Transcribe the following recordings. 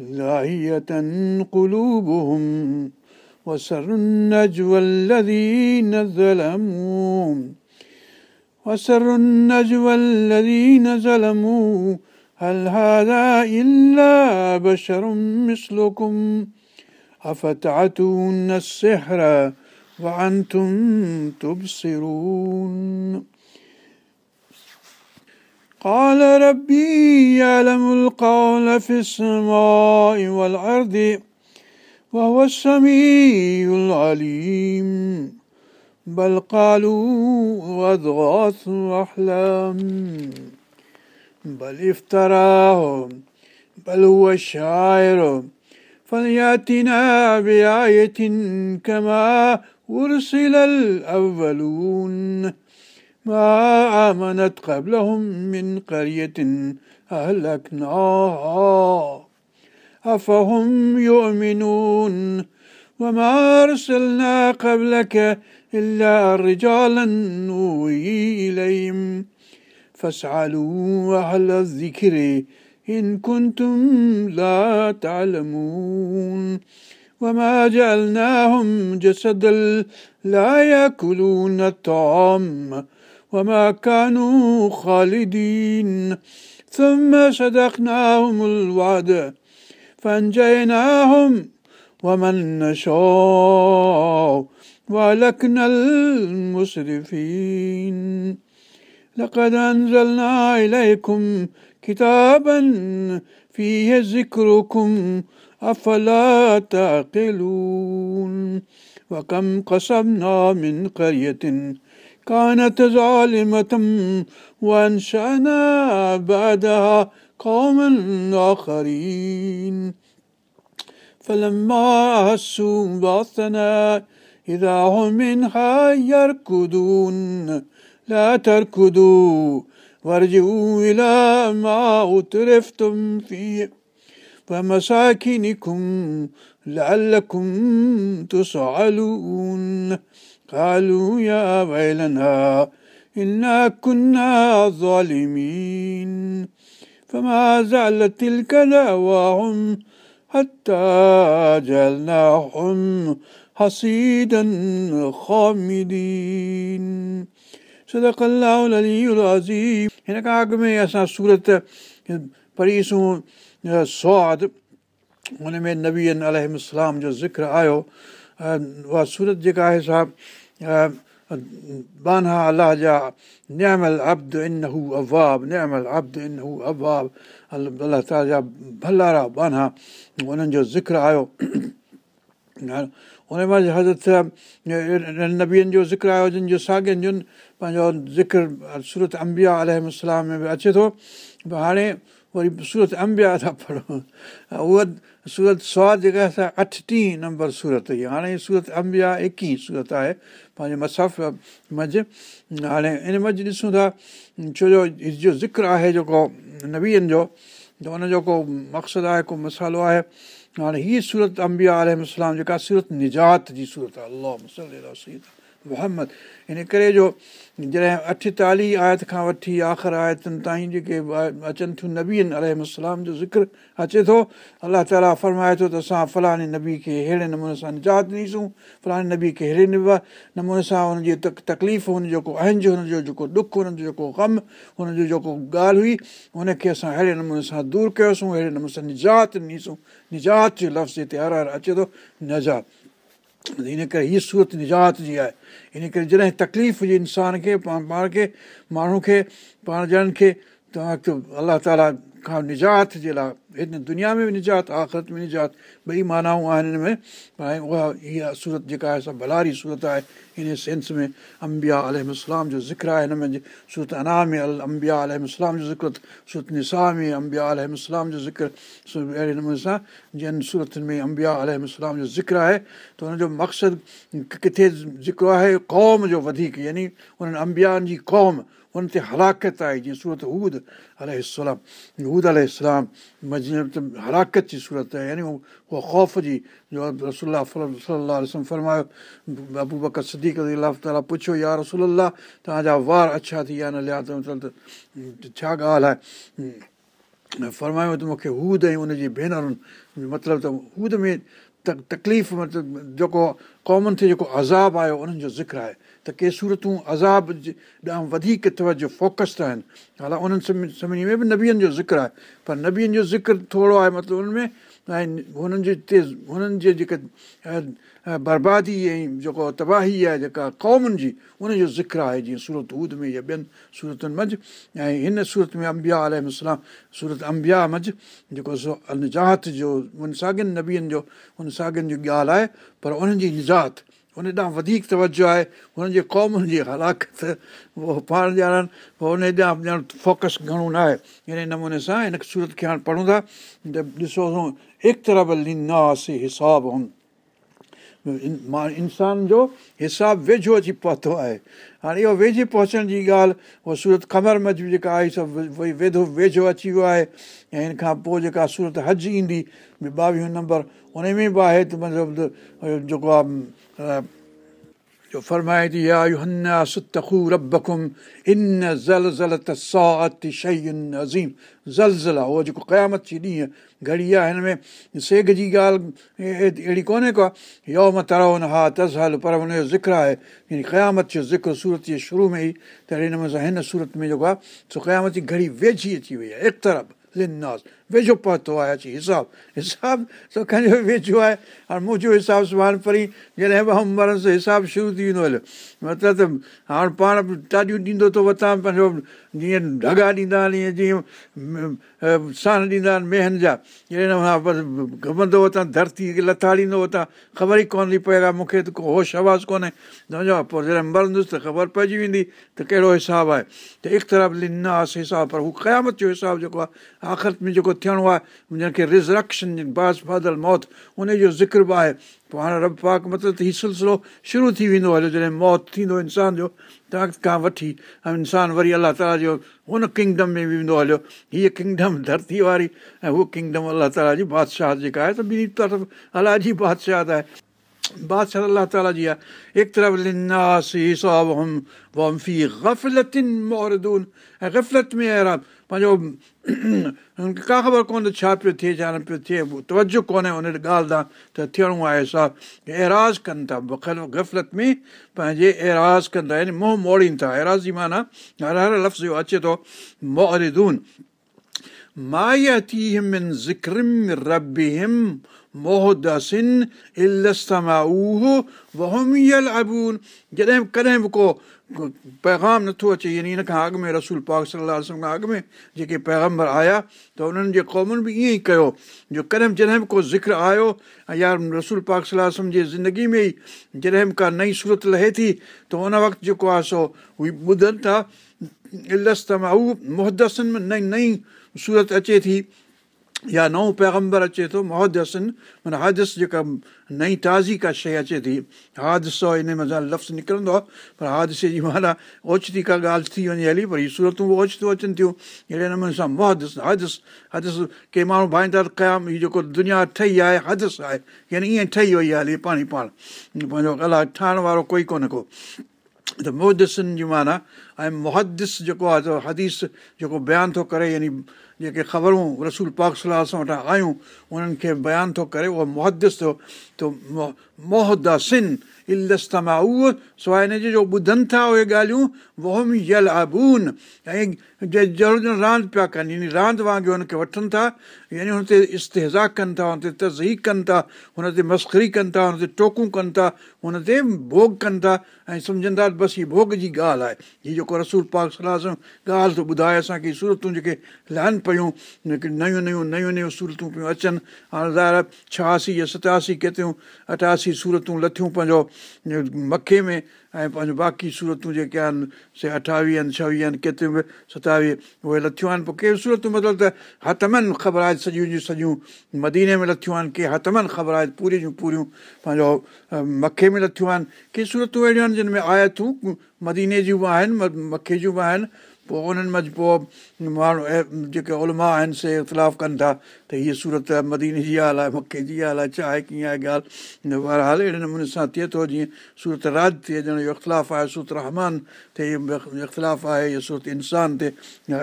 لاهية قلوبهم وسر النجوى الذين ظلموا وسر النجوى الذين ظلموا. هل هذا إلا بشر مثلكم؟ أفتعتون السحر وأنتم تبصرون؟ قال ربي يعلم القول في السماء والأرض وهو السميع العليم. بل قالوا أضغاث أحلام. بل افتراه بل هو شاعر. فليأتنا بآية كما أرسل الأولون. ما آمنت قبلهم من قرية أهلكناها. أفهم يؤمنون وما أرسلنا قبلك إلا رجالا نوحي إليهم. فاسألوا أهل الذكر إن كنتم لا تعلمون. وما جعلناهم جسدا لا يأكلون الطعام. وما كانوا خالدين. ثم صدقناهم الوعد فأنجيناهم ومن نشاء وأهلكنا المسرفين. لقد أنزلنا إليكم كتابا فيه ذكركم أفلا تعقلون. وكم قصبنا من قرية كانت ظالمة وأنشأنا بعدها قوما آخرين. فلما أحسوا بأسنا إذا هم منها يركضون. لا تركضوا وارجعوا إلى ما أترفتم فيه. ومساكنكم لعلكم تسألون. قالوا يا ويلنا إنا كنا ظالمين فما زالت تلك دعواهم حتى جعلناهم حصيدا خامدين صدق الله العلي العظيم हिन खां अॻु में असां सूरत पढ़ीसूं स्वाद हुन में नबीअनि अलाम जो ज़िक्र आयो اها سورت جيڪا آهي سا بانا الله جا نيمل ابد ان هو اواب نيمل ابد ان هو اواب الله تالا جا ڀلارا بانا انهن جو ذڪر آيو. ان ۾ حضرت نبيئن جو ذڪر آيو جن جو ساڳين جو پنهنجو ذڪر سورت امبيا الارم ۾ به اچي ٿو هاڻي وري سورت امبيا ٿا پڙهو. اها سورت سواد جيڪا آهي اٺٽيهه نمبر سورت هئي. هاڻي سورت امبيا ايڪويهه سورت آهي پنهنجي مسف منجهه. هاڻي ان منجهه ڏسون ٿا ڇو جو جو ذڪر آهي جيڪو نبيئن جو ته ان جو ڪو مقصد آهي ڪو مصالحو آهي. هاڻي هيءَ سورت امبيا الارم جيڪا سورت نجات جي سورت آهي. الله محمد. ان ڪري جو جڏهن اٺيتاليهه آيت کان وٺي آخر آيتن تائين جيڪي اچن ٿيون نبيئن الارم جو ذڪر اچي ٿو الله تالا فرمائي ٿو ته اسان فلاڻي نبي کي اهڙي نموني سان نجات ڏينديسون فلاڻي نبي کي اهڙي نموني سان هن جي تڪليف هن جو جيڪو اهنج هن جو جيڪو ڏک هن جو جيڪو غم هن جو جيڪو ڳالهه هئي هن کي اسان اهڙي نموني سان دور ڪيوسين اهڙي نموني سان نجات ڏينديسون. نجات جو لفظ هتي هر هر اچي ٿو نجات ان ڪري هيءَ سورت نجات جي آهي. ان ڪري جڏهن تڪليف هجي انسان کي پاڻ پاڻ کي ماڻهو کي پاڻ ڄڻن کي ته الله تالا کان نجات جي لاءِ هن دنيا ۾ به نجات آخرت ۾ نجات ٻئي مانائون آهن هن ۾.۽ اها اها سورت جيڪا آهي ڀلاري سورت آهي ان سينس ۾ امبيا السلام جو ذڪر آهي. هن ۾ سورت انا ۾ ال امبيا السلام جو ذڪر سورت نسا ۾ امبيا السلام جو ذڪر اهڙي نموني سان جن صورتن ۾ امبيا السلام جو ذڪر آهي ته هن جو مقصد ڪٿي ذڪر آهي؟ قوم جو وڌيڪ يعني انهن امبيان جي قوم هن تي هلاڪت آهي جيئن سورت هود الارم هود الارم هلاڪت جي سورت آهي يعني اها خوف جي جو رسولا صلاح فرمايو ابو بڪر سديڪ الله تالا پڇيو يا رسول الله توهان جا وار اڇا ٿي ويا نه ليا ته مطلب ڇا ڳالهه آهي فرمايو ته مون کي هود ۽ ان جي ڀينرن مطلب ته هود ۾ تڪليف مطلب جيڪو قومن تي جيڪو عذاب آيو انهن جو ذڪر آهي ته ڪي صورتون عذاب ڏانهن وڌيڪ توجو فوڪسڊ آهن. هالان انهن سڀني ۾ به نبين جو ذڪر آهي پر نبين جو ذڪر ٿورو آهي مطلب انهن ۾۽ هنن جي هتي هنن جي جيڪي بربادي ۽ جيڪو تباهي آهي جيڪا قومن جي ان جو ذڪر آهي جيئن سورت ۾ يا ٻين صورتن منجهه. ۽ هن سورت ۾ امبيا السلام سورت امبيا منجهه جيڪو سو نجات جو ان ساڳين نبين جو ان ساڳين جي ڳالهه آهي پر انهن جي نجات ان ڏانهن وڌيڪ توجو آهي هنن جي قومن جي هلاڪت اهو پاڻ ڄاڻن پوءِ ان ڏانهن ڄاڻ فوڪس گهڻو نه آهي ان نموني سان هن سورت کي هاڻي پڙهون ٿا ته ڏسو هڪ طرف لناسي حساب مان انسان جو حساب ويجهو اچي پهتو آهي هاڻي اهو ويجهي پهچڻ جي ڳالهه اها سورت خبر مز جيڪا آهي سڀ وري ويجهو ويجهو اچي ويو آهي ۽ هن کان پوءِ جيڪا سورت هج ايندي ٻاويهه نمبر ان ۾ به آهي ته مطلب جيڪو آهي قيامت جي ڏينهن گهڙي آهي هن ۾ سيگ جي ڳالهه اهڙي ڪونهي ڪو يوم ترون ها تزهل پر هن جو ذڪر آهي قيامت جو ذڪر سورت جي شروع ۾ ئي ته نموني سان هن سورت ۾ جيڪو آهي گهڙي ويجهي اچي وئي آهي ويجهو پهتو آهي اچي حساب حساب سو ڪنهن جو ويجهو آهي هاڻي منهنجو حساب سڀاڻي پري جڏهن به مرن سان حساب شروع ٿي ويندو هليو مطلب ته هاڻي پاڻ ٽاڏيون ڏيندو ٿو ورتا پنهنجو جيئن ڍگا ڏيندا آهن جيئن سان ڏيندا آهن ميهن جا گهمندو ورتا ڌرتي کي لٿاڙيندو ورتا خبر ئي ڪونه ٿي پئي مون کي ته ڪو هوش آواز ڪونهي سمجهو پوءِ جڏهن مرندس ته خبر پئجي ويندي ته ڪهڙو حساب آهي ته هڪ لناس حساب پر هو قيامت جو حساب جيڪو آهي آخر ۾ جيڪو ٿيڻو آهي جنهن کي رزرڪشن باس بادل موت ان جو ذڪر به آهي پوءِ هاڻي رب پاڪ مطلب ته هيءُ سلسلو شروع ٿي ويندو هليو جڏهن موت ٿيندو انسان جو ته کان وٺي ۽ انسان وري الله تالا جو هن ڪنگڊم ۾ ويندو هليو هيءَ ڪنگڊم ڌرتي واري ۽ اهو ڪنگڊم الله تالا جي بادشاهه جيڪا آهي ته ٻنهي طرف الله جي بادشاهه آهي بادشاهه الله تالا جي آهي هڪ طرف ۽ غفلت ۾ اهڙا پنهنجو هن کي ڪا خبر ڪونهي ڇا پيو ٿئي ڇا نه پيو ٿئي توجو ڪونهي هن ڳالهه تان ته ٿيڻو آهي سا ايراز ڪن ٿا غفلت ۾ پنهنجي ايراز ڪن ٿا يعني موهه موڙين ٿا ايراز جي معنيٰ هر هر لفظ جو اچي ٿو موهدسن جڏهن ڪڏهن به ڪو پيگام نٿو اچي يعني هن کان اڳ ۾ رسول پاڪ صلاح کان اڳ ۾ جيڪي پيگمبر آيا ته انهن جي قومن به ائين ئي ڪيو جو ڪڏهن جڏهن به ڪو ذڪر آيو ۽ يا رسول پاڪ صلاح جي زندگي ۾ ئي جڏهن به ڪا نئي سورت لهي ٿي ته ان وقت جيڪو آهي سو اهي ٻڌن ٿا الستما اهو مهدسن ۾ نئي نئي سورت اچي ٿي يا نئون پيگمبر اچي ٿو مهدسن معنيٰ حادث جيڪا نئي تازي ڪا شيءِ اچي ٿي حادثو ان ۾ لفظ نڪرندو آهي پر حادثي جي معنيٰ اوچتي ڪا ڳالهه ٿي وڃي هلي پر هيءَ صورتون به اوچتيون اچن ٿيون اهڙي نموني سان مهدس حادث حادث ڪي ماڻهو ڀائيندا قيام هيءَ جيڪو دنيا ٺهي آهي حادث آهي يعني ائين ٺهي وئي آهي هلي پاڻي پاڻ پنهنجو الله ٺاهڻ وارو ڪوئي ڪونهي ڪو ته مهدسن جي معنيٰ ۽ مهدس جيڪو آهي ته حديث جيڪو بيان ٿو ڪري يعني جيڪي خبرون رسول پاڪ صلاح سان وٽان آيون انهن کي بيان ٿو ڪري اهو مهدس ٿيو ته موهداسن الستما اهو سواءِ هن جي جو ٻڌن ٿا اهي ڳالهيون ووم يل آبون ۽ راند پيا ڪن يعني راند وانگر هن کي وٺن ٿا يعني هن تي استيزا ڪن ٿا هن تي تزهيڪ ڪن ٿا هن تي مسڪري ڪن ٿا هن تي ٽوڪون ڪن ٿا هن تي ڀوڳ ڪن ٿا. ۽ سمجهن ٿا بس هيءَ ڀوڳ جي ڳالهه آهي. هيءَ جيڪو رسول پاڪ صلاح سان ڳالهه ٿو ٻڌائي اسان کي صورتون جيڪي لهن پيون نيون نيون نيون نيون صورتون پيون اچن هاڻي ظاهر ڇهاسي يا ستاسي ڪيتريون اٺاسي صورتون لٿيون پنهنجو مکي ۾۽ پنهنجو باقي صورتون جيڪي آهن سي اٺاويهه آهن ڇويهه آهن ڪيتريون به ستاويهه اهي لٿيون آهن پوءِ ڪي صورتون مطلب ته هتمن خبر آهي سڄيون جون سڄيون مديني ۾ لٿيون آهن ڪي هتمن خبر آهي پوري جون پوريون پنهنجو مکي ۾ لٿيون آهن ڪي صورتون اهڙيون آهن جن ۾ آيتون مديني جون به آهن مکي جون به آهن پوءِ انهن ماڻهو جيڪي علماء آهن سي اختلاف ڪن ٿا ته هيءَ سورت مديني جي ڳالهه آهي مڪي جي ڳالهه آهي ڇا آهي ڪيئن آهي ڳالهه. بهرحال اهڙي نموني سان ٿئي ٿو جيئن سورت راج ٿئي اختلاف آهي سورت رحمان تي اختلاف آهي اهو سورت انسان تي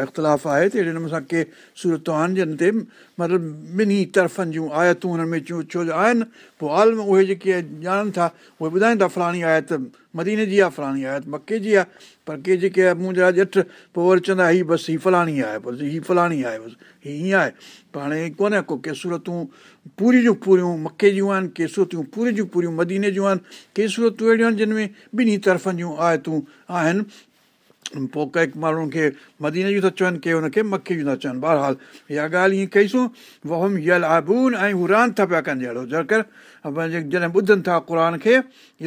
اختلاف آهي ته اهڙي نموني سان ڪي صورتون آهن جن تي مطلب ٻنهي طرفن جون آيتون هن ۾ ڇو جو آهن پوءِ عالم اهي جيڪي ڄاڻن ٿا اهي ٻڌائين ٿا فلاڻي آيت مديني جي آهي فلاڻي آيت مڪي جي آهي پر ڪي جيڪي آهي منهنجا ڄٺ پوءِ وري چوندا هيءَ بس هيءَ فلاڻي آهي بس هيءَ فلاڻي آهي بس هيءَ هيئن آهي هاڻي ڪونهي ڪو ڪي صورتون پوري جون پوريون مڪي جون آهن ڪي صورتون پوري جون پوريون مديني جون آهن ڪي صورتون اهڙيون آهن جن ۾ ٻنهي طرفن جون آيتون آهن پوءِ ڪنهن ماڻهن کي مديني جون ٿا چون ڪي هن کي مکي جون ٿا چون بهرحال اها ڳالهه ائين ڪئيسون وهم يل آبون ۽ هو راند ٿا پيا ڪن جهڙو ذڪر جڏهن ٻڌن ٿا قر کي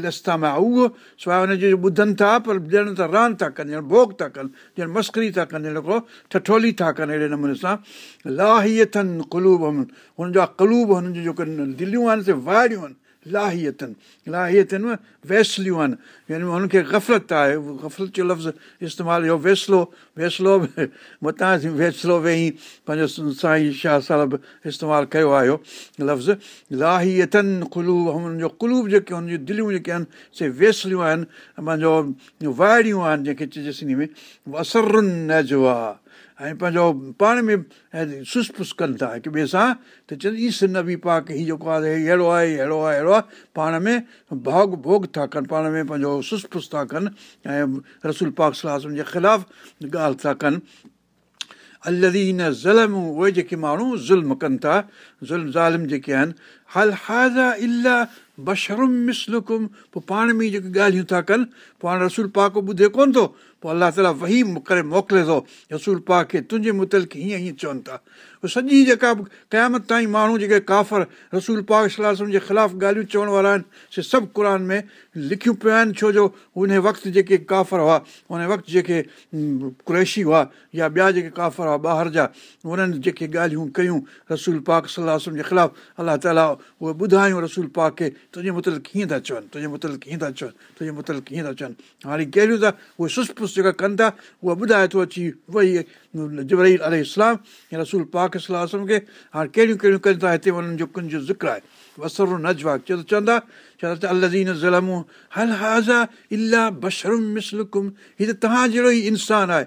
رستا ۾ اهو سواءِ هن جي ٻڌن ٿا پر ڄڻ ته راند ٿا ڪن ڄڻ ڀوڳ ٿا ڪن ڄڻ مسڪري ٿا ڪن ڄڻ هڪڙو ٺٺولي ٿا ڪن اهڙي نموني سان لاهيئن ڪلوب هن جا ڪلوب هنن جون جيڪي دليون آهن سي وائڙيون آهن لاهيئتن لاهيئتن ويسليون آهن يعني هن کي گفلت آهي گفلت جو لفظ استعمال اهو ويسلو ويسلو به متان ويسلو ويهي پنهنجو سائين شاهه صاحب استعمال ڪيو آهي اهو لفظ لاهيئتن ڪلوب هنن جو ڪلوب جيڪي هن جون دليون جيڪي آهن سي ويسليون آهن پنهنجو وائڙيون آهن جنهن کي چئجي سنڌي ۾ اسرن ۽ پنهنجو پاڻ ۾ سس پس ڪن ٿا هڪ ٻئي سان ته چون ايس نبي پاڪ هيءَ جيڪو آهي اهڙو آهي اهڙو آهي اهڙو آهي. پاڻ ۾ ڀوڳ ڀوڳ ٿا ڪن پاڻ ۾ پنهنجو سس پس ٿا ڪن ۽ رسول پاڪ جي خلاف ڳالهه ٿا ڪن. الدين ظلم اهي جيڪي ماڻهو ظلم ڪن ٿا ظلم ظالم جيڪي آهن هل هازا الاهه بشرم مسلڪم. پوءِ پاڻ ۾ جيڪي ڳالهيون ٿا ڪن پوءِ هاڻي رسول پاڪ ٻڌي ڪونه ٿو پوءِ الله تالا وهي ڪري موڪلي ٿو رسول پاڪ کي تنهنجي مطلق هيئن هيئن چون ٿا سڄي جيڪا به قيامت تائين ماڻهو جيڪي ڪافر رسول پاڪ صلاح جي خلاف ڳالهيون چوڻ وارا آهن سي سڀ قر ۾ لکيون پيا آهن ڇو جو ان وقت جيڪي ڪافر هئا ان وقت جيڪي ڪريشي هئا يا ٻيا جيڪي ڪافر هئا ٻاهر جا انهن جيڪي ڳالهيون ڪيون رسول پاڪ صلاح جي خلاف الله تالا اهي ٻڌايون رسول پاڪ کي تنهنجي مطلق ڪيئن ٿا چون تنهنجي مطلق ڪيئن ٿا چون تنهنجي مطلق ڪيئن ٿا چون هاڻي ڪهڙيون ٿا اهي سس پس جيڪا ڪن ٿا اها ٻڌائي ٿو اچي وئي اسلام رسول پاڪ صلاح کي هاڻي ڪهڙيون ڪهڙيون ڪن ٿا هتي انهن جو ڪن جو ذڪر آهي؟ وسر نجوا چيو ته چوندا چوندا ته الزين زلمون هل هازا الاهه بشرم مسلڪم. هيءَ ته توهان جهڙو ئي انسان آهي.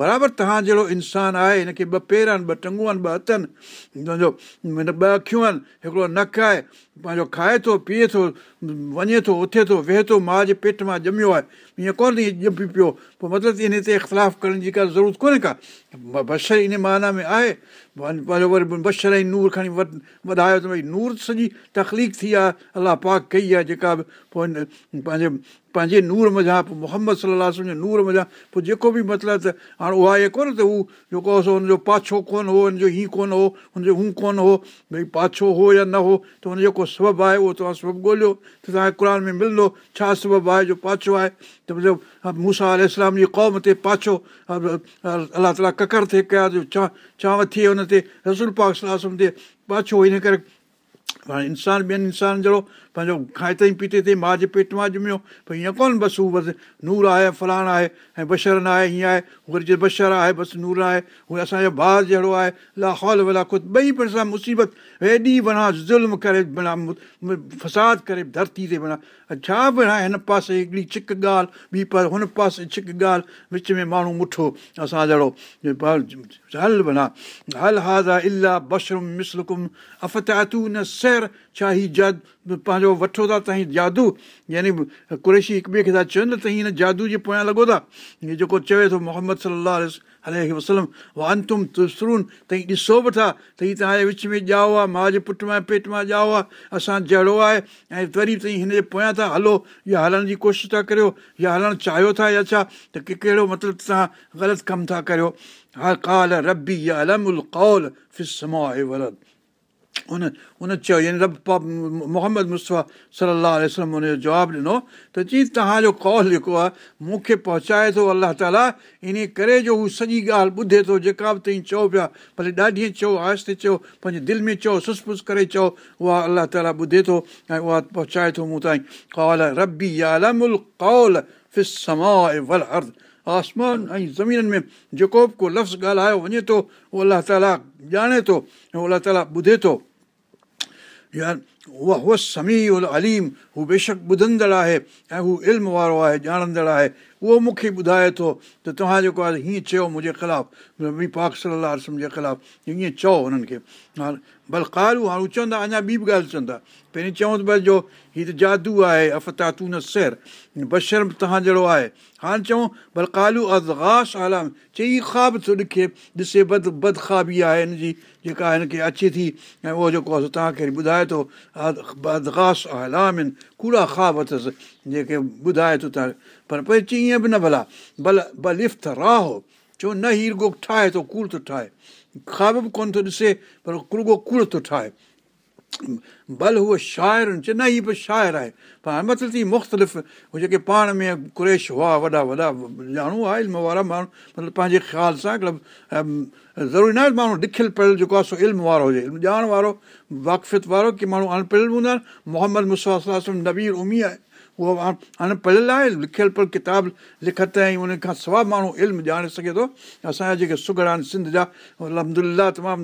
برابر توهان جهڙو انسان آهي هن کي ٻه پير آهن ٻه ٽنگون آهن ٻه هٿ آهن هن ٻه اکيون آهن هڪڙو نڪ آهي پنهنجو کائي ٿو پيئي ٿو وڃي ٿو اٿي ٿو ويهي ٿو ماءُ جي پيٽ مان ڄميو آهي. ائين ڪونه ٿي ڄمي پيو. پوءِ مطلب ان تي اختلاف ڪرڻ جي ڪا ضرورت ڪونهي ڪا बशर इन माना में आहे وري بشر ۽ نور کڻي وڌايو ته ڀئي نور سڄي تڪليف ٿي آهي الله پاڪ ڪئي آهي جيڪا به پوءِ پنهنجي پنهنجي نور مزا پوءِ محمد صلاح نور مزا پوءِ جيڪو به مطلب ته هاڻي اها اهي ڪونهي ته هو جيڪو هن جو پاڇو ڪونه هو هن جو هيئن ڪونه هو هن جو هو ڪونه هو ڀئي پاڇو هو يا نه هو ته هن جو جيڪو سبب آهي اهو توهان سبب ڳولهيو ته توهان کي قر ۾ ملندو ڇا سبب آهي جو پاڇو آهي ته مطلب موسيٰ اسلام جي قوم تي پاڇو الله تالا ڪڪر ٿئي ڪيا جو چا چانو ٿئي هن تي رسول پاڪ صلاح تي پاڇو هن ڪري. هاڻي انسان ٻين انسان جهڙو پنهنجو کائي تائين پيتي تي ماءُ جي پيٽ مان ڄميو ڀئي هيئن ڪونه بس هو بس نور آهي فلاڻ آهي ۽ بشر نه آهي هيئن آهي. وري جي بشر آهي بس نور آهي. اهي اسان جو ڀاءُ جهڙو آهي لاهول ولا خود ٻئي پڻ سان مصيبت هيڏي بڻا ظلم ڪري فساد ڪري ڌرتي تي بڻا. ڇا به هن پاسي هڪڙي ڇڪ ڳالهه ٻي پر هن پاسي ڇڪ ڳالهه وچ ۾ ماڻهو مٺو اسان جهڙو هل بڻا. هل هازا الاهه افتاتو نه سير ڇا هي جد پنهنجو وٺو ٿا توهان جادو. يعني ڪريشي هڪ ٻئي کي ٿا چون ته هن جادو جي پويان لڳو ٿا. هيءَ جيڪو چوي ٿو محمد صلاح ال وسلم اها انتم تسرون ته ڏسو به ٿا ته هيءَ توهان جي وچ ۾ ڄائو آهي ماءُ جي پٽ مان پيٽ مان ڄائو آهي اسان جهڙو آهي ۽ وري تائين هن جي پويان ٿا هلو. يا هلڻ جي ڪوشش ٿا ڪريو يا هلڻ چاهيو ٿا يا ڇا؟ ته ڪهڙو مطلب توهان غلط ڪم ٿا ڪريو؟ ها ڪال ربي يا ان ان چيو يعني رب محمد مصطفيٰ صلاح ان جو جواب ڏنو ته چئي توهان جو ڪال جيڪو آهي مون کي پهچائي ٿو الله تالا ان ڪري جو هو سڄي ڳالهه ٻڌي ٿو جيڪا به توهين چئو پيا ڀلي ڏاڍي چئو آهستي چئو پنهنجي دل ۾ چئو سس پس ڪري چئو اها الله تالا ٻڌي ٿو ۽ اها پهچائي ٿو مون تائين ڪول ربي آسمان ۽ زمينن ۾ جيڪو به ڪو لفظ ڳالهايو وڃي ٿو اهو الله تالا ڄاڻي ٿو ۽ الله تالا ٻڌي ٿو या اها سمي ال اليم هو بيشڪ ٻڌندڙ آهي ۽ هو علم وارو آهي ڄاڻندڙ آهي اهو مون کي ٻڌائي ٿو ته توهان جيڪو آهي هيئن چيو منهنجي خلاف پاڪ صلاح رسم جي خلاف هيئن چئو هنن کي هاڻي ڀل هاڻي هو چوندا اڃا ٻي به ڳالهه چوندا پهرين چوندو ڀئي جو هيءَ ته جادو آهي افتاتون سير بشر توهان جهڙو آهي هاڻي چئون ڀل ڪالو آلام چئي خواب ٿو ڏکي ڏسي بد بد خوابي آهي هن جي جيڪا هن کي اچي ٿي ۽ اهو جيڪو آهي توهان کي ٻڌائي ٿو ادگاش آلام آهن ڪوڙا خواب اٿس جيڪي ٻڌائي ٿو توهان پر پوءِ چئي ائين به نه ڀلا ڀل افت راهو چئو نه هيءُ رڳو ٺاهي ٿو ڪوڙ ٿو ٺاهي خواب به ڪونه ٿو ڏسي پر رڳو ڪوڙ ٿو ٺاهي ڀل هوءَ شاعر هيءَ به شاعر آهي پر مطلب ٿي مختلف جيڪي پاڻ ۾ ڪريش هئا وڏا وڏا ڄاڻو آهي علم وارا ماڻهو مطلب پنهنجي خيال سان هڪڙو ضروري نه آهي ماڻهو لکيل پڙهيل جيڪو آهي سو علم وارو هجي ڄاڻ وارو واقفيت وارو ڪه ماڻهو انپڙهيل هوندا آهن محمد مسوا نبير امي آهي اهو هاڻي پڙهيل آهي لکيل پيل ڪتاب لکت ۽ ان کان سواءِ ماڻهو علم ڄاڻي سگهي ٿو. اسان جا جيڪي سگڙ آهن سنڌ جا الهمدلا تمام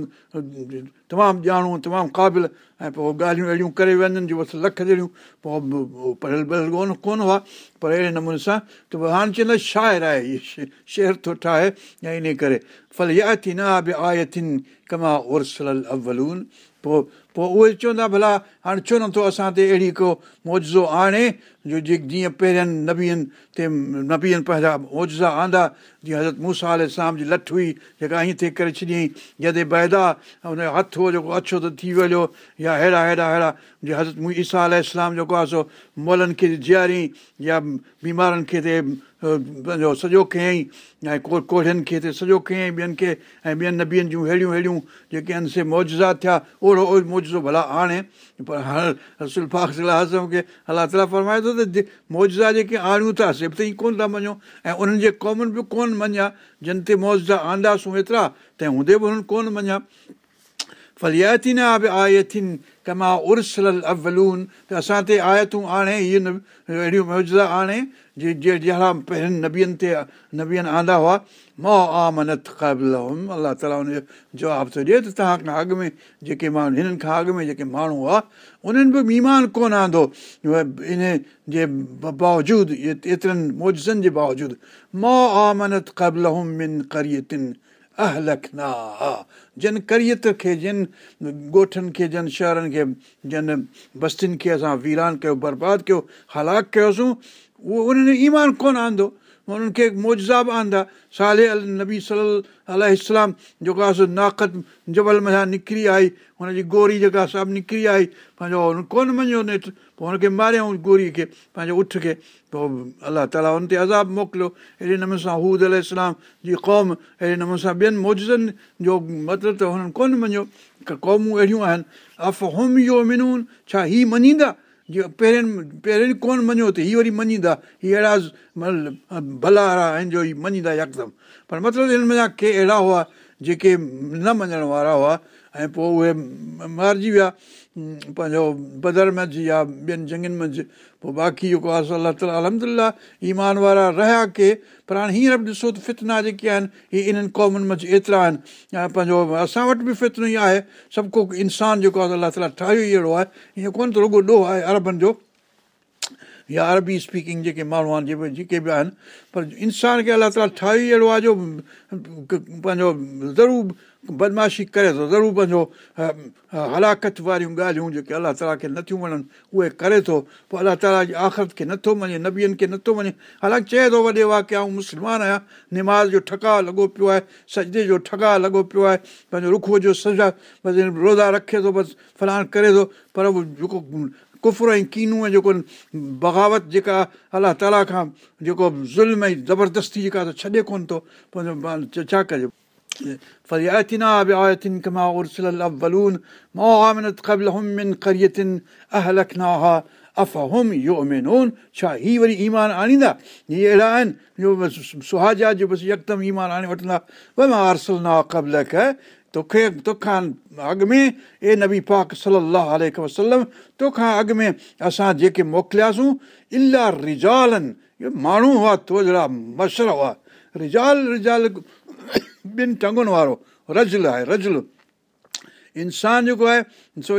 تمام ڄاڻو تمام قابل. ۽ پوءِ ڳالهيون اهڙيون ڪري وڃن جو لک جهڙيون پوءِ پڙهيل ڪونه ڪونه هئا پر اهڙي نموني سان ته هاڻي چوندا شاعر آهي اهي شير ٿو ٺاهي ۽ ان ڪري. ڦل يا ٿي نه به آئي ٿن ڪما ارسل اولون. پوءِ پوءِ اهي چوندا ڀلا هاڻي ڇو نٿو اسان تي اهڙي ڪو موجون آڻي جو جي جيئن پهرين نبين تي نبين پنهنجا موزا آندا جيئن حضرت موسيٰ اسلام جي لٺ هئي جيڪا ائين ٿئي ڪري ڇڏيئين جڏهن بيدا هن جو هٿ هو جيڪو اڇو ته ٿي ويو يا اهڙا اهڙا اهڙا جيئن حضرت م ايسا اسلام جيڪو آهي سو مولن کي جيئاريئين يا بيمارن کي تي پنهنجو سڄو ڪيئين ۽ ڪو ڪوڙهين کي ته سڄو ڪيئين ٻين کي ۽ ٻين نبين جون اهڙيون اهڙيون جيڪي آهن سي موزا ٿيا اوهڙو اوهڙو موجون ڀلا آڻي. پر هاڻي پاڪ صلاح کي الله تالا فرمائي ٿو ته موزا جيڪي آڻيون ٿا سي به ائين ڪونه ٿا مڃو. ۽ انهن جي قومن به ڪونه مڃيا جن تي موزا آنداسون ايترا تنهن هوندي به هنن ڪونه مڃيا فلياتين به آيٿن ڪما ارسل اولون ته اسان تي آيتون آڻي اهي نه اهڙيون موزا آڻي جي جهڙا پهريون نبين تي نبين آندا هئا مان آمنت قابل الله تالا هن جو جواب ٿو ڏئي ته توهان کان اڳ ۾ جيڪي ماڻهو هنن کان اڳ ۾ جيڪي ماڻهو هئا انهن به ميمان ڪونه آندو ان جي باوجود ايترن موجن جي باوجود جن ڪريت کي جن ڳوٺن کي جن شهرن کي جن بستين کي اسان ويران ڪيو برباد ڪيو هلاڪ ڪيوسين اهو انهن ايمان ڪونه آندو انهن کي موزا به آندا. سالي ال نبي سل اسلام جيڪو آهي سو ناقت جبل مٿان نڪري آئي هن جي گوري جيڪا سڀ نڪري آئي پنهنجو هن ڪونه مڃيو نيٺ پوءِ هن کي ماريئون گوري کي پنهنجي اٺ کي. پوءِ الله تالا هن تي عذاب موڪليو. اهڙي نموني سان هود ال اسلام جي قوم اهڙي نموني سان ٻين موجن جو مطلب ته هنن ڪونه مڃيو. قومون اهڙيون آهن. اف هوم منون ڇا هيءَ مڃيندا جيئن پهريون پهريون ڪونه مڃيو ته هيءَ وري مڃيندا هيءَ اهڙا ڀلا وارا آهن جو هيءَ مڃيندا يڪدم پر مطلب هن ۾ ڪي اهڙا هئا جيڪي نه مڃڻ وارا هئا ۽ پوءِ اهي مارجي ويا پنهنجو بدر منجهه يا ٻين جنگن منجهه پوءِ باقي جيڪو آهي الله تالا الهمدلا ايمان وارا رهيا ڪي پر هاڻي هينئر به ڏسو ته فتنا جيڪي آهن اهي انهن قومن منجهه ايترا آهن ۽ پنهنجو اسان وٽ به فتنو ئي آهي سڀ ڪو انسان جيڪو آهي الله تالا ٺاهيو ئي اهڙو آهي ائين ڪونه ته رڳو ڏوهه آهي اربن جو يا عربي سپيڪنگ جيڪي ماڻهو آهن جيڪي جيڪي به آهن پر انسان کي الله تالا ٺاهي اهڙو آهي جو پنهنجو ضرور بدمعاشي ڪري ٿو ضرور پنهنجو هلاڪت واريون ڳالهيون جيڪي الله تالا کي نٿيون وڻن اهي ڪري ٿو پوءِ الله تالا جي آخرت کي نٿو مڃي نبين کي نٿو مڃي حالانڪه چئي ٿو وڏي واڪيه آئون مسلمان آهيان نماز جو ٺڪا لڳو پيو آهي سجدي جو ٺڪا لڳو پيو آهي پنهنجو رکو جو سزا بس روزا رکي ٿو بس فلاڻ ڪري ٿو پر اهو جيڪو ڪفر ۽ ڪينو ۽ جيڪو بغاوت جيڪا الله تالا کان جيڪو ظلم ۽ زبردستي جيڪا ڇڏي ڪونه ٿو پنهنجو ڇا ڪجي فلياتنا بآية كما أرسل الأولون ما آمنت قبلهم من قرية أهلكناها أفهم يؤمنون छा हीअ वरी ईमान आणींदा हीअ अहिड़ा आहिनि जो बसि सुहाजा जो बसि यकदमि ईमान आणे वठंदा भई मां अरसल न क़बल क तोखे तोखां अॻु में ए नबी पाक सलाहु वसलम तोखां अॻु में असां जेके मोकिलियासीं इलाह रिजालनि इहो माण्हू हुआ तो जहिड़ा मशर हुआ रिजाल रिजाल ٻن ٽنگن وارو رزل آهي رزل انسان جيڪو آهي سو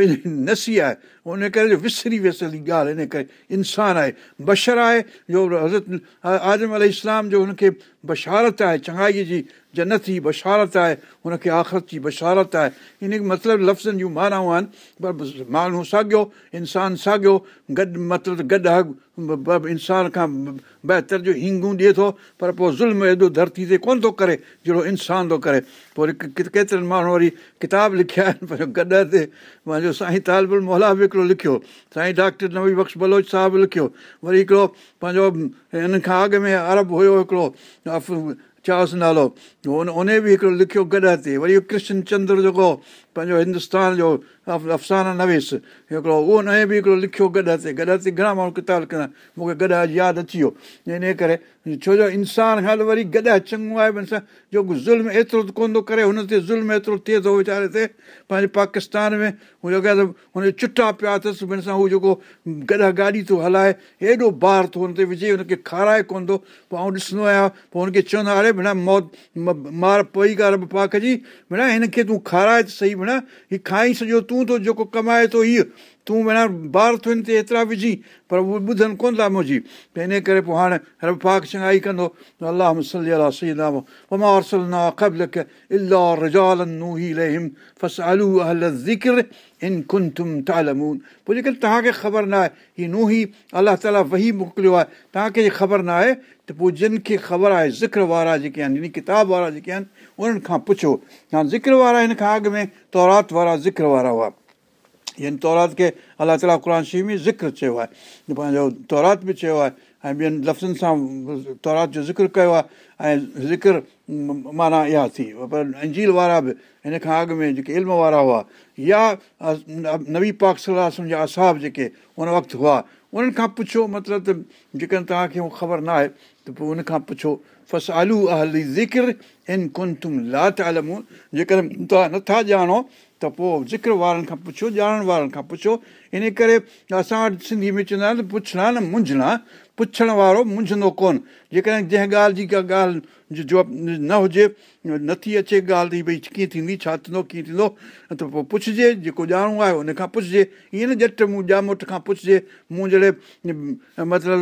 نسي آهي ان ڪري جو وسري وسري ڳالهه ان ڪري انسان آهي بشر آهي جو حضرت اعظم ال اسلام جو هن کي بشارت آهي چڱائيءَ جي جنت جي بشارت آهي هن کي آخرت جي بشارت آهي. ان مطلب لفظن جون مانائون آهن. پر ماڻهو ساڳيو انسان ساڳيو گڏ مطلب گڏ انسان کان بهتر جو هينگون ڏئي ٿو پر پوءِ ظلم ايڏو ڌرتي تي ڪونه ٿو ڪري جهڙو انسان ٿو ڪري. پوءِ ڪيترن ماڻهو وري ڪتاب لکيا آهن پنهنجو گڏ تي پنهنجو سائين تالبل محلا به هڪڙو لکيو. سائين ڊاڪٽر نوي بخش بلوچ صاحب لکيو. وري هڪڙو پنهنجو هن کان اڳ ۾ ارب هيو هڪڙو ڇاس نالو ان ان به هڪڙو لکيو گڏ تي وري ڪرشن چندر جيڪو پنهنجو هندستان جو افسانا نويس هڪڙو اهو ان به هڪڙو لکيو گڏ تي گڏ تي گهڻا ماڻهو ڪتاب لکندا مون کي گڏ اڄ ياد اچي ويو ان ڪري ڇو جو انسان هل وري گڏ چڱو آهي سان جو ظلم ايترو ته ٿو ڪري هن تي ظلم ايترو ٿئي ٿو ويچاري تي پنهنجي پاڪستان ۾ جيڪا هن جا چٽا پيا اٿس هو جيڪو گڏا گاڏي ٿو هلائي هيڏو بار ٿو هن تي وجهي هن کي کارائي ڪونه ٿو پوءِ آئون ڏسندو آهيان پوءِ هن کي چوندو اڙي ڀيڻ موت مار پئي ڪر پاڪ جي ڀيڻ هن کي تون کارائي ته صحيح هيءُ کائي سڄو تون ٿو جيڪو ڪمائي ٿو هيءَ تون ڀيڻ ٻار ٿو هن تي ايترا وجهي پر اهي ٻڌن ڪونه ٿا منهنجي. ته ان ڪري پوءِ هاڻي هر پاڪ چڱائي ڪندو الله پوءِ جيڪڏهن توهان کي خبر نه آهي هيءَ نوهي الله تالا وهي موڪليو آهي توهان کي خبر نه آهي ته پوءِ جن کي خبر آهي ذڪر وارا جيڪي آهن يعني ڪتاب وارا جيڪي آهن انهن کان پڇو. هاڻي ذڪر وارا هن کان اڳ ۾ تورات وارا ذڪر وارا هئا يعني تورات کي الله تالا قر شي ۾ ذڪر چيو آهي پنهنجو تورات به چيو آهي ۽ ٻين لفظن سان تورات جو ذڪر ڪيو آهي ۽ ذڪر معنيٰ اها ٿي پر انجيل وارا به هن کان اڳ ۾ جيڪي علم وارا هئا يا نوي پاڪ صلاح جا اساب جيڪي ان وقت هئا انهن کان پڇو مطلب ته جيڪڏهن توهان کي اهو خبر نه آهي ته پوءِ ان کان پڇو فس آلو اهلي ذڪر ان ڪن تم لات آلمون جيڪڏهن توهان نٿا ڄاڻو ته پوءِ ذڪر وارن کان پڇو ڄاڻڻ وارن کان پڇو. ان ڪري اسان وٽ سنڌي ۾ چوندا آهن ته پڇڻا نه منجهڻا پڇڻ وارو منجهندو ڪونه. جيڪڏهن جنهن ڳالهه جي ڪا ڳالهه جو نه هجي نٿي اچي ڳالهه ڀئي ڪيئن ٿيندي ڇا ٿيندو ڪيئن ٿيندو ته پوءِ پڇجي جيڪو ڄاڻو آهي ان کان پڇجي. ائين نه جهٽ مون ڄامٺ کان پڇجي مون جهڙي مطلب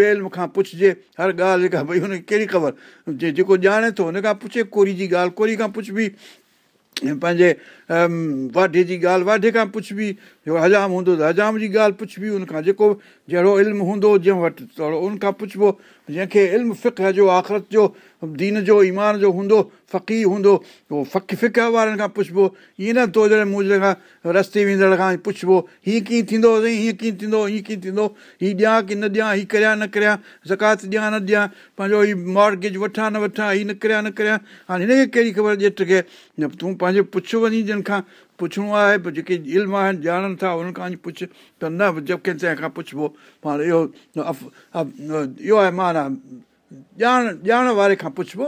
بيل کان پڇجي هر ڳالهه جيڪا ڀئي هن کي ڪهڙي خبر؟ جي جيڪو ڄاڻي ٿو هن کان پڇي ڪوري جي ڳالهه ڪوري کان پڇبي. پنهنجي واڍي جي ڳالهه واڍي کان پڇبي هجام هوندو ته هجام جي ڳالهه پڇبي ان کان جيڪو جهڙو علم هوندو جنهن وٽ ٿورو ان کان پڇبو جنهن کي علم فڪ جو آخرت جو دين جو ايمان جو هوندو فقي هوندو اهو فق فڪ وارن کان پڇبو ائين نه تو جڏهن مون جڏهن کان رستي ويندڙ کان پڇبو هيئن ڪيئن ٿيندو سائين هيئن ڪيئن ٿيندو هيئن ڪيئن ٿيندو؟ هيءَ ڏيان ڪه نه ڏيان هيءَ ڪريان نه ڪريان زڪات ڏيان نه ڏيان پنهنجو هيءَ مارگيج وٺان نه وٺان هيءَ نه ڪريان نه ڪريان. هاڻي هن کي ڪهڙي خبر ڄٽ کي تون پنهنجو پڇ وڃي جن کان پڇڻو آهي پوءِ جيڪي علم آهن ڄاڻن ٿا انهن کان پڇ ته نه جب ڪنهن ڪنهن کان پڇبو پاڻ اهو اهو آهي معنيٰ ڄاڻ ڄاڻ واري کان پڇبو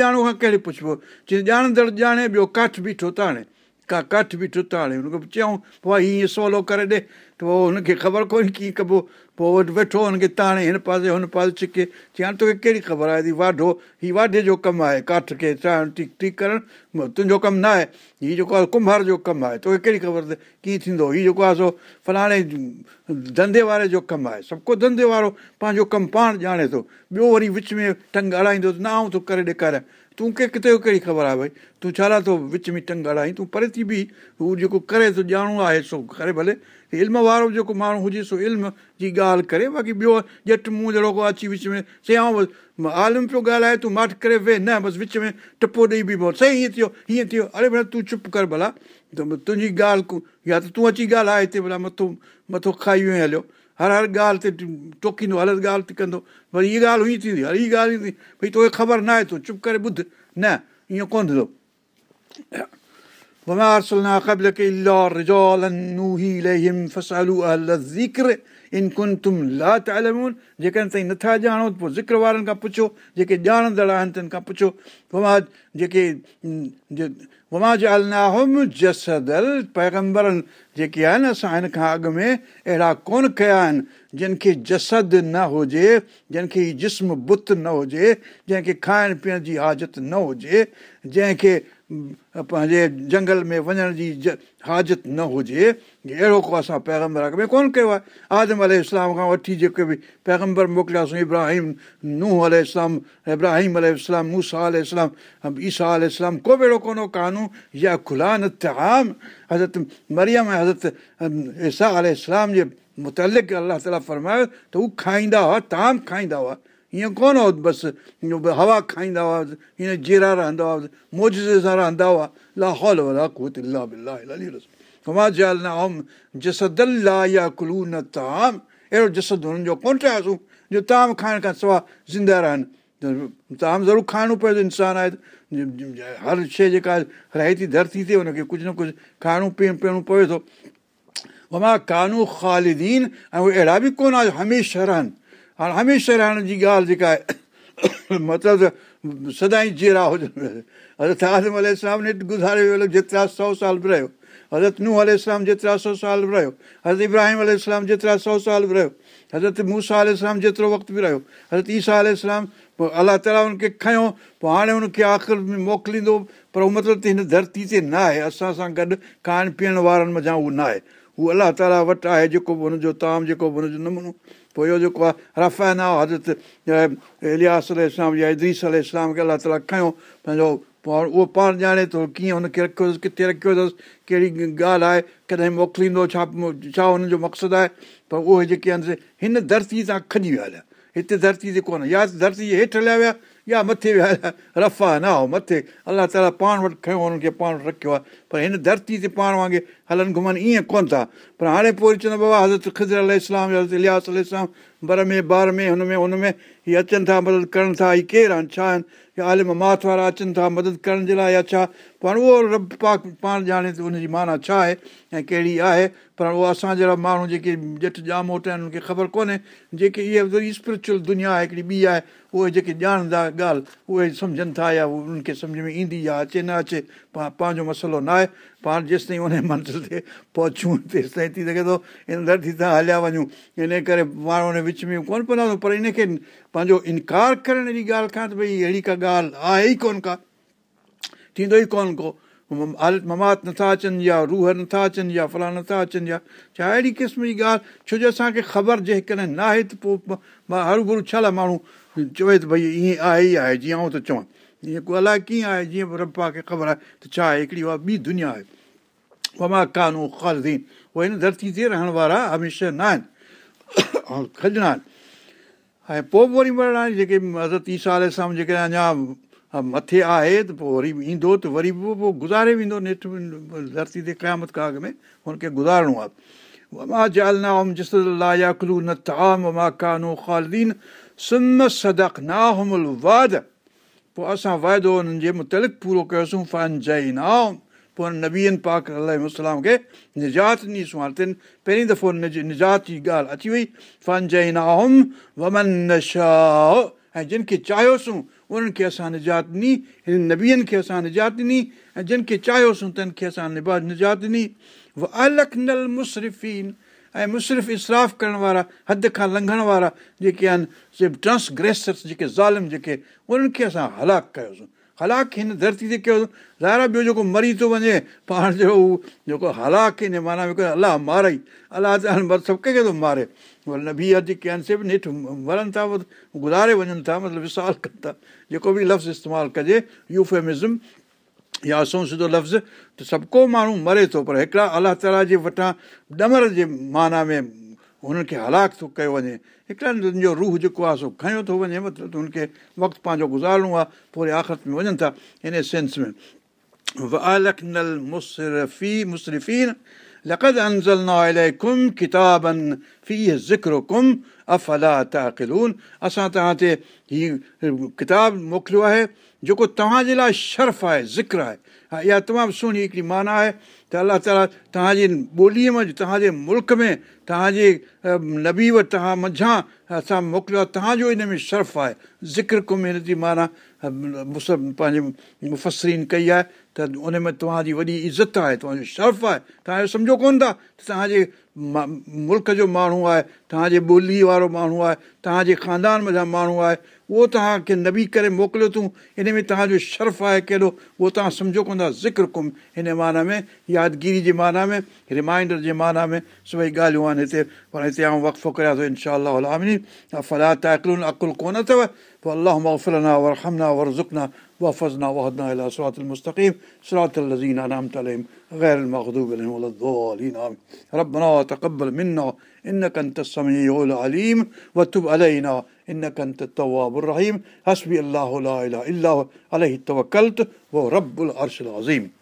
ڄاڻ کان ڪهڙي پڇبو؟ چئي ڄاڻندڙ ڄاڻي ٻيو ڪاٺ بيٺو ته هاڻي ڪا ڪاٺ به ٽٽ هاڻي هن کي چيئون پوءِ هيئن سولو ڪري ڏي. ته پوءِ هن کي خبر ڪونهي ڪيئن ڪبو پوءِ وٽ ويٺو هن کي تاڻي هن پاسي هن پاسي ڇڪي. چئي هاڻي توکي ڪهڙي خبر آهي؟ واڍو هيءُ واڍي جو ڪم آهي. ڪاٺ کي ٺيڪ ٺيڪ ڪرڻ تنهنجو ڪم نه آهي هيءُ جيڪو آهي ڪنڀار جو ڪم آهي. توکي ڪهڙي خبر ته ڪيئن ٿيندو؟ هيءُ جيڪو آهي سو فلاڻي ڌنڌي واري جو ڪم آهي. سڀ ڪو ڌنڌي وارو پنهنجو ڪم پاڻ ڄاڻي ٿو. ٻيو وري وچ ۾ ٽنگ ته نه آئون ٿو ڪري ڏيکاريان تون ڪي ڪٿي ڪهڙي خبر آهي ڀئي؟ تون ڇا ٿو وچ ۾ ٽنگ اڙائي؟ تون پري ٿي به هو جيڪو ڪري ٿو ڄاڻو آهي سو ڪري ڀلي. علم وارو جيڪو ماڻهو هجي سو علم جي ڳالهه ڪري. باقي ٻيو ڄٽ مون جهڙو ڪو اچي وچ ۾ چيان بس عالم پيو ڳالهائي تون ماٺ ڪري ويهه. نه بس وچ ۾ ٽپو ڏيئي بيبو صحيح هيئن ٿيو هيئن ٿيو. اڙي ڀلا تون چپ ڪر ڀلا. ته تنهنجي ڳالهه يا ته تون اچي ڳالهائي هتي ڀلا مٿو مٿو کائي ويو هليو هر هر ڳالهه تي ٽوڪيندو هر هر ڳالهه تي ڪندو. وري هيءَ ڳالهه هئي ٿيندي هر هيءَ ڳالهه ايندي ڀئي توکي خبر نه آهي تون چپ ڪري ٻڌ. نه ائين ڪونه ٿيندو. جيڪڏهن تائين نٿا ڄاڻو پوءِ ذڪر وارن کان پڇو جيڪي ڄاڻندڙ آهن تن کان پڇو. جيڪي پيگمبرن جيڪي آهن اسان هن کان اڳ ۾ اهڙا ڪونه ڪيا آهن جن کي جسد نه هجي جن کي جسم بت نه هجي جنهن کي کائڻ پيئڻ جي هازت نه هجي جنهن کي پنهنجي جنگل ۾ وڃڻ جي هازت نه هجي اهڙو ڪو اسان پيگمبر اڳ ۾ ڪونه ڪيو آهي. آدم ال اسلام کان وٺي جيڪي به پيگمبر موڪلياسين ابراهيم ننهن ال اسلام ابراهيم ال اسلام موسيٰ ال اسلام ايسا ال اسلام ڪو به اهڙو ڪونه قانون يا کلا نه عام حضرت مريم ۽ حضرت ايسا ال اسلام جي مطلق الله تالا فرمايو ته هو کائيندا هئا طعام کائيندا هئا ائين ڪونه هو بس هوا کائيندا هئا هيئن جيرا رهندا هئا موجي سان رهندا هئا. لاهول جسد يا ڪلو نه طعام. اهڙو جسد هنن جو ڪونه ٺاهيوسين جو طعام کائڻ کان سواءِ زنده رهن. طعام ضرور کائڻو پيو انسان آهي هر شيءِ جيڪا ٿي ڌرتي تي هن کي ڪجهه نه ڪجهه کائڻو پيئڻ پيئڻو پوي ٿو. مان ڪانو خالدين ۽ اهي اهڙا به ڪونه آهي هميشه رهن هاڻي هميشه رهڻ جي ڳالهه جيڪا آهي مطلب سدائين جيرا هجن. حضرت اعظم ال ني گذاري ويو جيترا سؤ سال به رهيو. حضرت ننهن ال جيترا سؤ سال به رهيو. حضرت ابراهيم ال جيترا سؤ سال به رهيو. حضرت موسيٰ ال جيترو وقت به رهيو. حضرت ايسا ال پوءِ الله تالا هن کي کيو پوءِ هاڻي هن کي آخر ۾ موڪليندو. پر اهو مطلب ته هن ڌرتي تي نه آهي. اسان سان گڏ کائڻ پيئڻ وارن مزا اهو نه آهي. اهو الله تالا وٽ آهي جيڪو به هن جو طعام جيڪو به هن جو نمونو پوءِ اهو جيڪو آهي رفين آهي حضرت الياس اسلام يا ادريس ال اسلام کي الله تالا کيو پنهنجو پوءِ اهو پاڻ ڄاڻي ٿو ڪيئن هن کي رکيوس ڪٿي رکيو اٿس ڪهڙي ڳالهه آهي ڪڏهن موڪليندو ڇا ڇا هن جو مقصد آهي پر اهي جيڪي آهن هن ڌرتي سان کڄي ويا هليا هتي ڌرتي تي ڪونهي يا ڌرتي هيٺ هليا ويا يا مٿي ويا رفا نه هو مٿي الله تالا پاڻ وٽ کيو هنن کي پاڻ وٽ رکيو آهي پر هن ڌرتي تي پاڻ وانگر هلن گهمن ائين ڪونه ٿا پر هاڻي پوءِ وري چوندا بابا حضرت خزر اسلام حضرت الياس اسلام بر ۾ ٻار ۾ هن ۾ هن ۾ هيءَ اچن ٿا مدد ڪن ٿا هيءَ ڪير آهن ڇا آهن يا عالم ماٿ وارا اچن ٿا مدد ڪرڻ جي لاءِ يا ڇا پر اهو رب پاڪ پاڻ ڄاڻي ته ان جي معنيٰ ڇا آهي ۽ ڪهڙي آهي پر اهو اسان جهڙا ماڻهو جيڪي ڄٺ ڄاموٽ آهن ان کي خبر ڪونهي جيڪي اها سپرچئل دنيا آهي هڪڙي ٻي آهي اهي جيڪي ڄاڻندا ڳالهه اهي سمجهن ٿا يا انهن کي سمجهه ۾ ايندي يا اچي نه اچي پا پنهنجو مسئلو نه آهي پاڻ جيس تائين ان منزل تي پهچون تيس تائين ٿي سگهي ٿو ان ڌرتي تان هليا وڃون. ان ڪري ماڻهو وچ ۾ ڪونه پوندا پر ان کي پنهنجو انڪار ڪرڻ جي ڳالهه کان ته ڀئي اهڙي ڪا ڳالهه آهي ئي ڪونه ڪا. ٿيندو ئي ڪونه ڪو. ممات نٿا اچن يا روهه نٿا اچن يا فلان نٿا اچن يا ڇا اهڙي قسم جي ڳالهه؟ ڇو جو اسان کي خبر جيڪڏهن نه آهي ته پوءِ هرو ڀرو ڇا لاءِ ماڻهو چوي ته ڀئي ائين آهي ئي آهي جيئن آئون ته چوان ائين ڪو الائي ڪيئن آهي؟ جيئن ربا کي خبر آهي ته ڇا آهي؟ هڪڙي اها ٻي دنيا آهي. وما ڪانو خالدين. اهي هن ڌرتي تي رهڻ وارا هميشه نه آهن. کجنا آهن. ۽ پوءِ وري مرڻ آهي جيڪي حضرت ئي سال سان جيڪي اڃا مٿي آهي ته پوءِ وري ايندو ته وري به پوءِ گذاري ويندو. ڌرتي تي قيامت ڪاگ ۾ هن کي گزارڻو آهي پوءِ اسان واعدو هنن جي مطلق پورو ڪيوسين فن جئي نام پوءِ نبيئن پاڪ الارم کي نجات تن پهرين دفعو نجات جي ڳالهه اچي وئي فن جئي نام ومن ۽ جن کي چاهيوسين انهن کي اسان نجات ڏني هن نبين کي اسان نجات ڏني ۽ جن کي چاهيوسين تن کي اسان نبا نجات ڏني الک نل مسرفين ۽ مسرف اسراف ڪرڻ وارا حد کان لنگهڻ وارا جيڪي آهن سي ٽرانسگريسرس جيڪي ظالم جيڪي انهن کي اسان هلاڪ ڪيوسين. هلاڪ هن ڌرتي تي ڪيو ظاهر ٻيو جيڪو مري ٿو وڃي پاڻ جو هو جيڪو هلاڪ هن معنيٰ الله مارئي الله ته سڀ ڪنهن کي ٿو ماري؟ جيڪي آهن سي به نيٺ مرن ٿا گذاري وڃن ٿا مطلب وصال ڪن ٿا. جيڪو به لفظ استعمال ڪجي يوفيمزم या असो सिधो लफ़्ज़ त सभु को माण्हू मरे थो पर हिकिड़ा अलाह ताला जे वटां ॾमर जे माना में हुननि खे हलाक थो कयो वञे हिकिड़नि जो रूह जेको आहे सो खयो थो वञे मतिलबु त हुनखे वक़्तु पंहिंजो गुज़ारणो आहे पोइ वरी आख़िरत में वञनि था इन सेंस में मुसरिफ़ीन لقد انزلنا اليكم كتابا فيه ذكركم افلا تعقلون असां तव्हां ते हीउ किताबु मोकिलियो आहे جيڪو توهان جي لاءِ شرف آهي ذڪر آهي. ها اها تمام سهڻي هڪڙي معنيٰ آهي ته الله تالا توهان جي ٻوليءَ ۾ توهان جي ملڪ ۾ توهان جي نبي وٽ توهان منجهان اسان موڪليو آهي توهان جو هن ۾ شرف آهي. ذڪر ڪم هن جي معنيٰ مس پنهنجي مفسرين ڪئي آهي ته ان ۾ توهان جي وڏي عزت آهي توهان جو شرف آهي. توهان سمجهو ڪونه ٿا ته توهان جي ملڪ جو ماڻهو آهي توهان جي ٻولي وارو ماڻهو آهي توهان جي خاندان ۾ ماڻهو آهي उहो तव्हांखे नबी करे मोकिलियो अथऊं हिन में तव्हांजो शर्फ़ आहे कहिड़ो उहो तव्हां सम्झो कोन था ज़िक्र कुम हिन माना में यादगिरी जे माना में रिमाइंडर जे माना में सभई ॻाल्हियूं आहिनि हिते पर हिते आउं वक़फ़ो करियां थो इनशा फला ताकलुनि अकुलु कोन अथव पोइ अलाह मफ़रना वरहमना वरज़ुकना وحفظنا وهدنا إلى صراط المستقيم صراط الذين أنعمت عليهم غير المغضوب عليهم ولا الضالين آمين ربنا تقبل منا إنك أنت السميع العليم وتب علينا إنك أنت التواب الرحيم. حسبي الله لا إله إلا هو. عليه توكلت. وهو رب العرش العظيم.